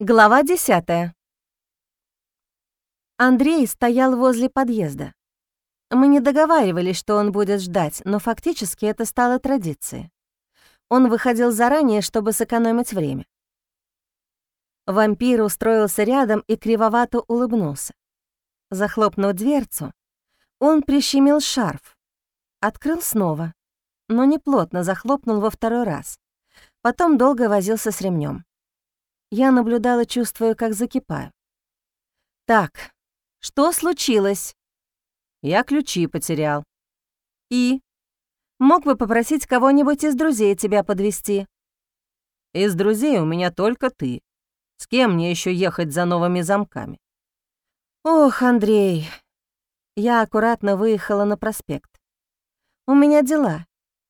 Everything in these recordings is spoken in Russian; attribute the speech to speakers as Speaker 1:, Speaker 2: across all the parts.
Speaker 1: Глава 10. Андрей стоял возле подъезда. Мы не договаривались, что он будет ждать, но фактически это стало традицией. Он выходил заранее, чтобы сэкономить время. Вампир устроился рядом и кривовато улыбнулся. Захлопнув дверцу, он прищемил шарф, открыл снова, но не плотно захлопнул во второй раз. Потом долго возился с ремнем. Я наблюдала, чувствуя, как закипаю. «Так, что случилось?» «Я ключи потерял». «И?» «Мог бы попросить кого-нибудь из друзей тебя подвести.
Speaker 2: «Из друзей у меня только ты. С кем мне еще ехать за новыми замками?»
Speaker 1: «Ох, Андрей!» Я аккуратно выехала на проспект. «У меня дела,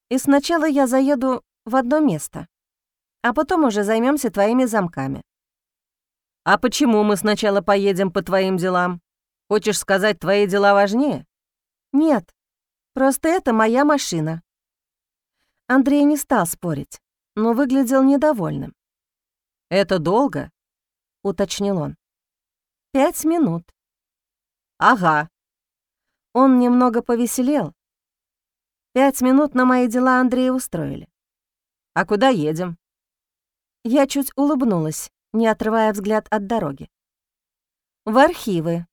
Speaker 1: и сначала я заеду в одно место а потом уже займемся твоими замками».
Speaker 2: «А почему мы сначала поедем по твоим делам? Хочешь сказать, твои дела важнее?»
Speaker 1: «Нет, просто это моя машина». Андрей не стал спорить, но выглядел недовольным.
Speaker 2: «Это долго?» — уточнил он.
Speaker 1: «Пять минут».
Speaker 2: «Ага».
Speaker 1: Он немного повеселел. Пять минут на мои дела Андрея устроили.
Speaker 2: «А куда едем?»
Speaker 1: Я чуть улыбнулась, не отрывая взгляд от дороги. В архивы.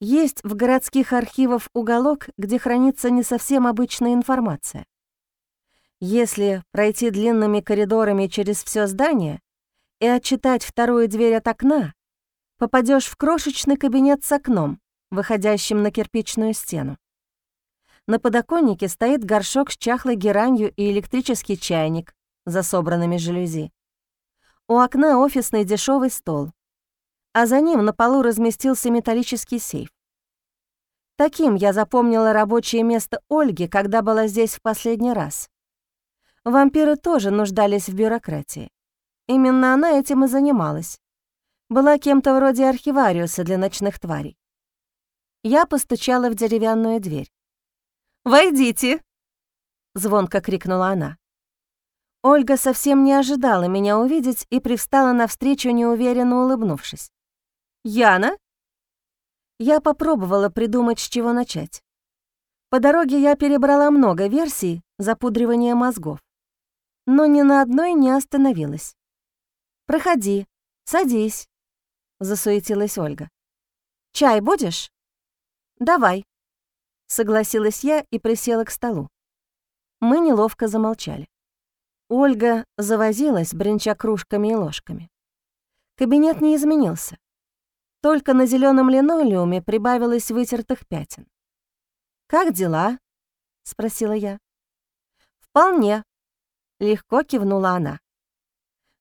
Speaker 1: Есть в городских архивах уголок, где хранится не совсем обычная информация. Если пройти длинными коридорами через все здание и отчитать вторую дверь от окна, попадешь в крошечный кабинет с окном, выходящим на кирпичную стену. На подоконнике стоит горшок с чахлой геранью и электрический чайник, за собранными жалюзи. У окна офисный дешевый стол, а за ним на полу разместился металлический сейф. Таким я запомнила рабочее место Ольги, когда была здесь в последний раз. Вампиры тоже нуждались в бюрократии. Именно она этим и занималась. Была кем-то вроде архивариуса для ночных тварей. Я постучала в деревянную дверь. «Войдите!» — звонко крикнула она. Ольга совсем не ожидала меня увидеть и привстала навстречу, неуверенно улыбнувшись. «Яна?» Я попробовала придумать, с чего начать. По дороге я перебрала много версий запудривания мозгов, но ни на одной не остановилась. «Проходи, садись», — засуетилась Ольга. «Чай будешь?» «Давай», — согласилась я и присела к столу. Мы неловко замолчали. Ольга завозилась, бренча кружками и ложками. Кабинет не изменился. Только на зеленом линолеуме прибавилось вытертых пятен. «Как дела?» — спросила я. «Вполне», — легко кивнула она.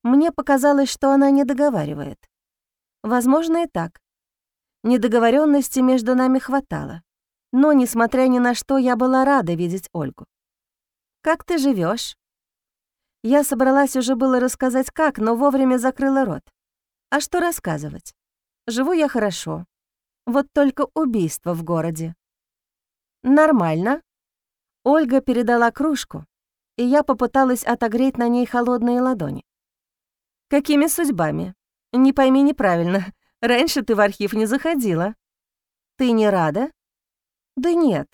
Speaker 1: Мне показалось, что она не договаривает. Возможно, и так. Недоговоренности между нами хватало. Но, несмотря ни на что, я была рада видеть Ольгу. «Как ты живешь? Я собралась уже было рассказать как, но вовремя закрыла рот. А что рассказывать? Живу я хорошо. Вот только убийство в городе. Нормально. Ольга передала кружку, и я попыталась отогреть на ней холодные ладони. Какими судьбами? Не пойми неправильно. Раньше ты в архив не заходила. Ты не рада? Да нет,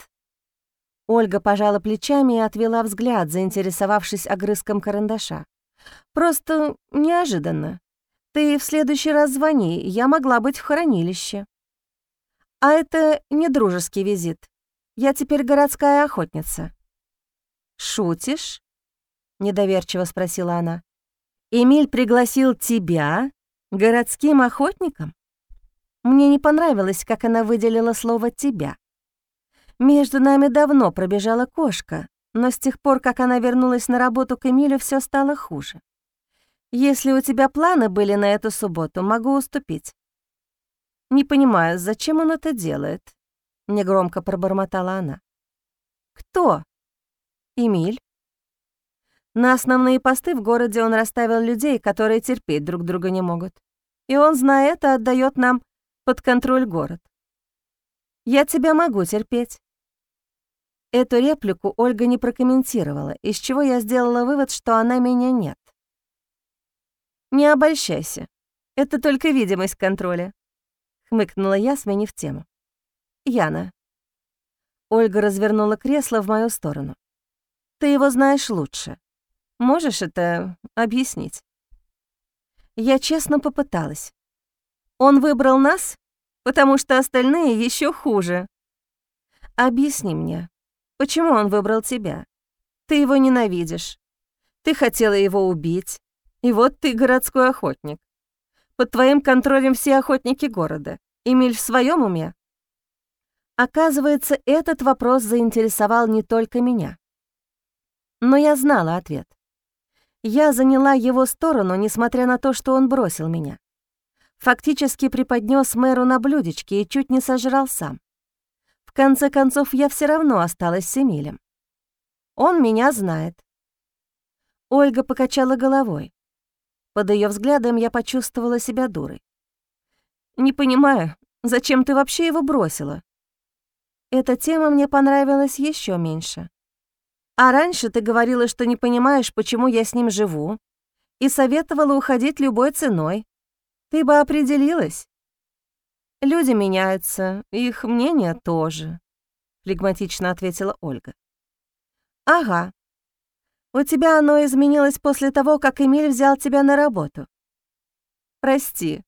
Speaker 1: Ольга пожала плечами и отвела взгляд, заинтересовавшись огрызком карандаша. «Просто неожиданно. Ты в следующий раз звони, я могла быть в хранилище». «А это не дружеский визит. Я теперь городская охотница». «Шутишь?» — недоверчиво спросила она. «Эмиль пригласил тебя городским охотником?» Мне не понравилось, как она выделила слово «тебя». Между нами давно пробежала кошка, но с тех пор, как она вернулась на работу к Эмилю, все стало хуже. Если у тебя планы были на эту субботу, могу уступить. Не понимаю, зачем он это делает, негромко пробормотала она. Кто? Эмиль. На основные посты в городе он расставил людей, которые терпеть друг друга не могут. И он, зная это, отдает нам под контроль город. Я тебя могу терпеть. Эту реплику Ольга не прокомментировала, из чего я сделала вывод, что она меня нет. «Не обольщайся. Это только видимость контроля», — хмыкнула я, сменив тему. «Яна». Ольга развернула кресло в мою сторону. «Ты его знаешь лучше. Можешь это объяснить?» Я честно попыталась. «Он выбрал нас, потому что остальные еще хуже. Объясни мне, почему он выбрал тебя? Ты его ненавидишь. Ты хотела его убить. И вот ты городской охотник. Под твоим контролем все охотники города. Эмиль в своем уме? Оказывается, этот вопрос заинтересовал не только меня. Но я знала ответ. Я заняла его сторону, несмотря на то, что он бросил меня. Фактически преподнес мэру на блюдечке и чуть не сожрал сам. В конце концов, я все равно осталась с Эмилем. Он меня знает. Ольга покачала головой. Под ее взглядом я почувствовала себя дурой. «Не понимаю, зачем ты вообще его бросила?» Эта тема мне понравилась еще меньше. А раньше ты говорила, что не понимаешь, почему я с ним живу, и советовала уходить любой ценой. Ты бы определилась. Люди меняются, их мнение тоже, флегматично ответила Ольга. Ага. У тебя оно изменилось после того, как Эмиль взял тебя на работу. Прости,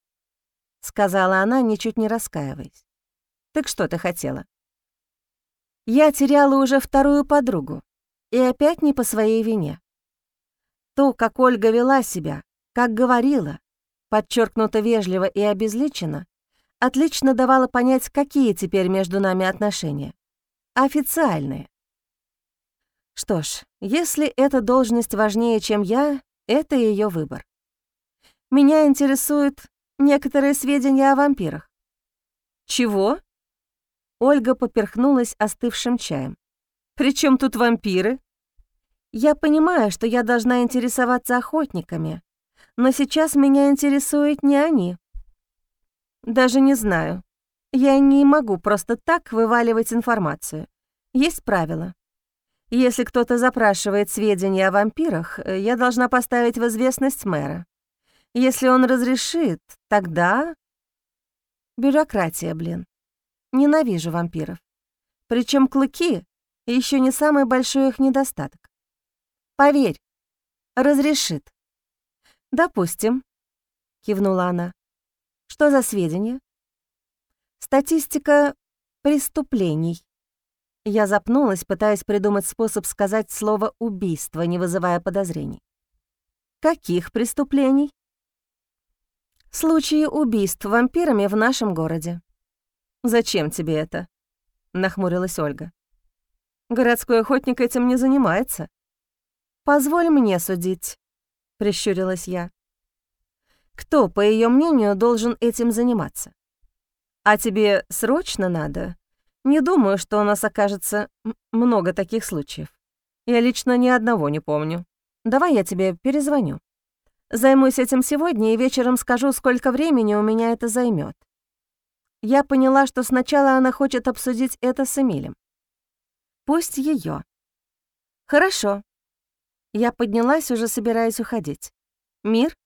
Speaker 1: сказала она, ничуть не раскаиваясь. Так что ты хотела? Я теряла уже вторую подругу. И опять не по своей вине. То, как Ольга вела себя, как говорила, подчеркнуто вежливо и обезличенно, отлично давало понять, какие теперь между нами отношения. Официальные. Что ж, если эта должность важнее, чем я, это ее выбор. Меня интересуют некоторые сведения о вампирах. Чего? Ольга поперхнулась остывшим чаем. «При чем тут вампиры?» «Я понимаю, что я должна интересоваться охотниками, но сейчас меня интересуют не они. Даже не знаю. Я не могу просто так вываливать информацию. Есть правила. Если кто-то запрашивает сведения о вампирах, я должна поставить в известность мэра. Если он разрешит, тогда... Бюрократия, блин. Ненавижу вампиров. Причем клыки еще не самый большой их недостаток. Поверь, разрешит. Допустим, кивнула она. Что за сведения? Статистика преступлений. Я запнулась, пытаясь придумать способ сказать слово «убийство», не вызывая подозрений. Каких преступлений? Случаи убийств вампирами в нашем городе. «Зачем тебе это?» — нахмурилась Ольга. Городской охотник этим не занимается. Позволь мне судить, прищурилась я. Кто, по ее мнению, должен этим заниматься? А тебе срочно надо? Не думаю, что у нас окажется много таких случаев. Я лично ни одного не помню. Давай я тебе перезвоню. Займусь этим сегодня и вечером скажу, сколько времени у меня это займет. Я поняла, что сначала она хочет обсудить это с Эмилем. Пусть ее. Хорошо. Я поднялась, уже собираясь уходить. Мир?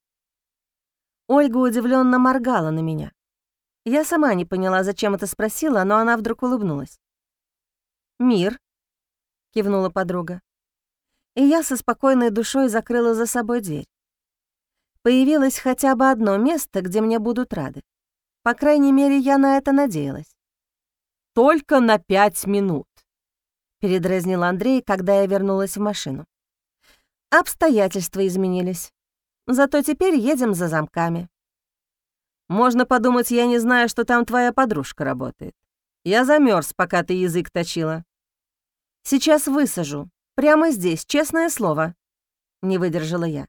Speaker 1: Ольга удивленно моргала на меня. Я сама не поняла, зачем это спросила, но она вдруг улыбнулась. «Мир», — кивнула подруга. И я со спокойной душой закрыла за собой дверь. Появилось хотя бы одно место, где мне будут рады. По крайней мере, я на это надеялась. «Только на пять минут», передразнил Андрей, когда я вернулась в машину. Обстоятельства изменились. Зато теперь едем за замками. Можно подумать, я не знаю, что там твоя подружка работает. Я замерз, пока ты язык точила. Сейчас высажу. Прямо здесь, честное слово. Не выдержала я.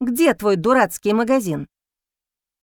Speaker 1: Где твой дурацкий магазин?